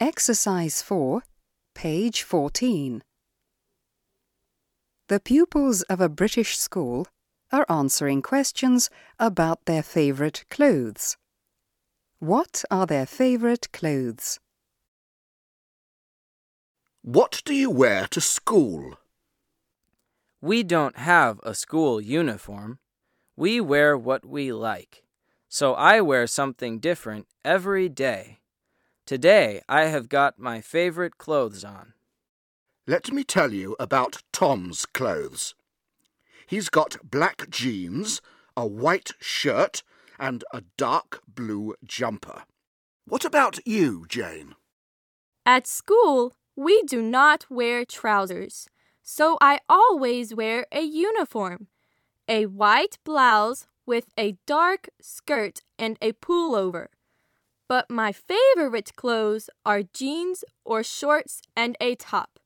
Exercise 4, page 14. The pupils of a British school are answering questions about their favourite clothes. What are their favourite clothes? What do you wear to school? We don't have a school uniform. We wear what we like. So I wear something different every day. Today I have got my favorite clothes on. Let me tell you about Tom's clothes. He's got black jeans, a white shirt, and a dark blue jumper. What about you, Jane? At school, we do not wear trousers, so I always wear a uniform a white blouse with a dark skirt and a pullover. But my favorite clothes are jeans or shorts and a top.